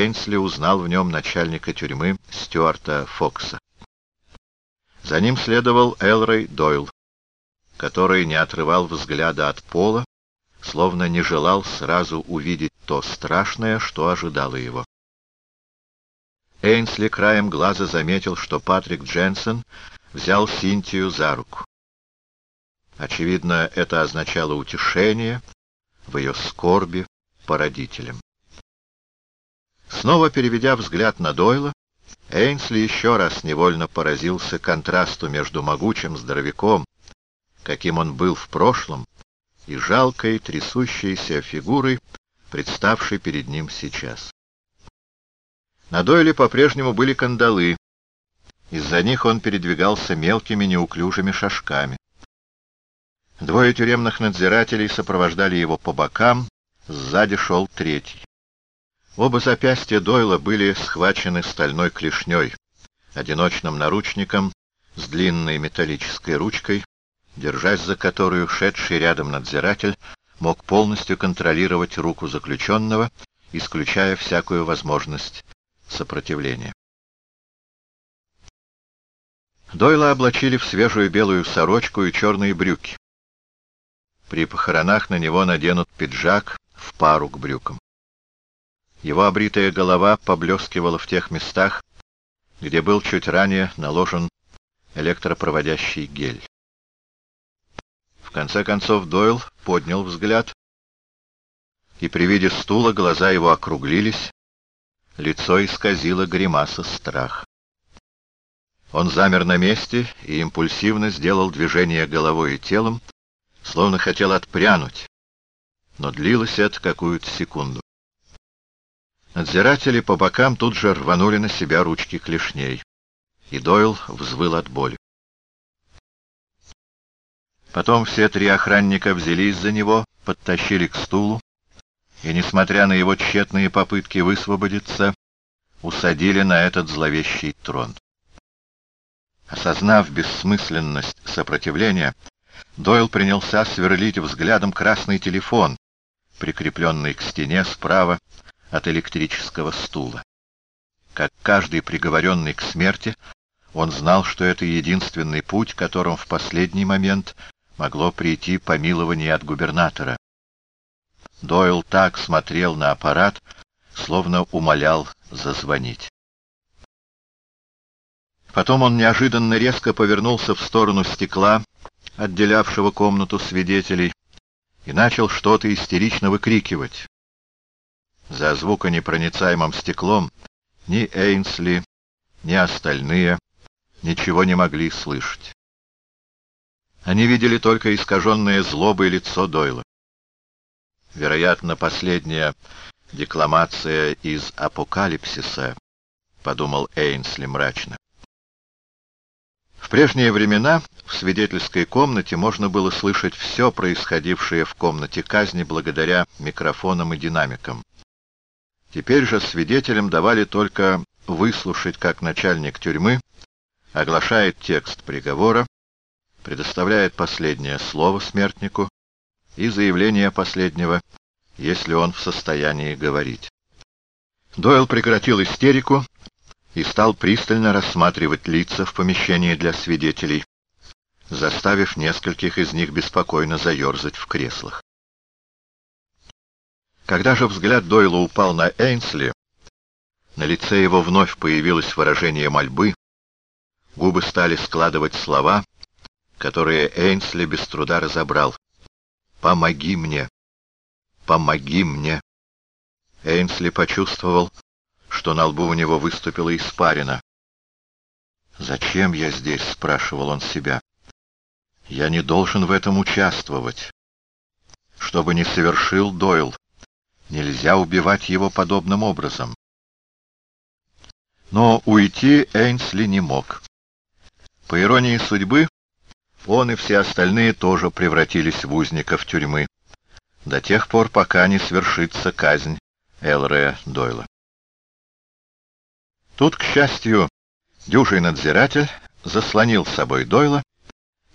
Эйнсли узнал в нем начальника тюрьмы Стюарта Фокса. За ним следовал Элрой Дойл, который не отрывал взгляда от пола, словно не желал сразу увидеть то страшное, что ожидало его. Эйнсли краем глаза заметил, что Патрик Дженсен взял Синтию за руку. Очевидно, это означало утешение в ее скорби по родителям. Снова переведя взгляд на Дойла, Эйнсли еще раз невольно поразился контрасту между могучим здоровяком, каким он был в прошлом, и жалкой трясущейся фигурой, представшей перед ним сейчас. На Дойле по-прежнему были кандалы, из-за них он передвигался мелкими неуклюжими шажками. Двое тюремных надзирателей сопровождали его по бокам, сзади шел третий. Оба запястья Дойла были схвачены стальной клешней, одиночным наручником с длинной металлической ручкой, держась за которую шедший рядом надзиратель мог полностью контролировать руку заключенного, исключая всякую возможность сопротивления. Дойла облачили в свежую белую сорочку и черные брюки. При похоронах на него наденут пиджак в пару к брюкам. Его обритая голова поблескивала в тех местах, где был чуть ранее наложен электропроводящий гель. В конце концов Дойл поднял взгляд, и при виде стула глаза его округлились, лицо исказило гримаса страха. Он замер на месте и импульсивно сделал движение головой и телом, словно хотел отпрянуть, но длилось это какую-то секунду. Надзиратели по бокам тут же рванули на себя ручки клешней, и Дойл взвыл от боли. Потом все три охранника взялись за него, подтащили к стулу, и, несмотря на его тщетные попытки высвободиться, усадили на этот зловещий трон. Осознав бессмысленность сопротивления, Дойл принялся сверлить взглядом красный телефон, прикрепленный к стене справа от электрического стула. Как каждый приговоренный к смерти, он знал, что это единственный путь, которым в последний момент могло прийти помилование от губернатора. Дойл так смотрел на аппарат, словно умолял зазвонить. Потом он неожиданно резко повернулся в сторону стекла, отделявшего комнату свидетелей, и начал что-то истерично выкрикивать. За звуконепроницаемым стеклом ни Эйнсли, ни остальные ничего не могли слышать. Они видели только искаженное злобой лицо Дойла. Вероятно, последняя декламация из «Апокалипсиса», — подумал Эйнсли мрачно. В прежние времена в свидетельской комнате можно было слышать все происходившее в комнате казни благодаря микрофонам и динамикам. Теперь же свидетелям давали только выслушать, как начальник тюрьмы оглашает текст приговора, предоставляет последнее слово смертнику и заявление последнего, если он в состоянии говорить. Дойл прекратил истерику и стал пристально рассматривать лица в помещении для свидетелей, заставив нескольких из них беспокойно заерзать в креслах. Когда же взгляд Дойла упал на Эйнсли, на лице его вновь появилось выражение мольбы, губы стали складывать слова, которые Эйнсли без труда разобрал. «Помоги мне! Помоги мне!» Эйнсли почувствовал, что на лбу у него выступила испарина. «Зачем я здесь?» — спрашивал он себя. «Я не должен в этом участвовать. Что бы ни совершил Дойл, нельзя убивать его подобным образом». Но уйти Эйнсли не мог. По иронии судьбы, он и все остальные тоже превратились в узников тюрьмы, до тех пор, пока не свершится казнь Элрея Дойла. Тут, к счастью, дюжий надзиратель заслонил с собой Дойла,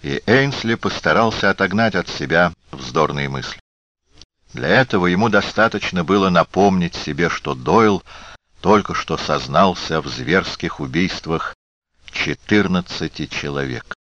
и Эйнсли постарался отогнать от себя вздорные мысли. Для этого ему достаточно было напомнить себе, что Дойл только что сознался в зверских убийствах 14 человек.